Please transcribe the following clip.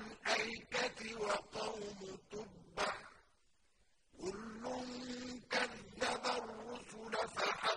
الأيكة وقوم تبع. كل كذب الرسل فحق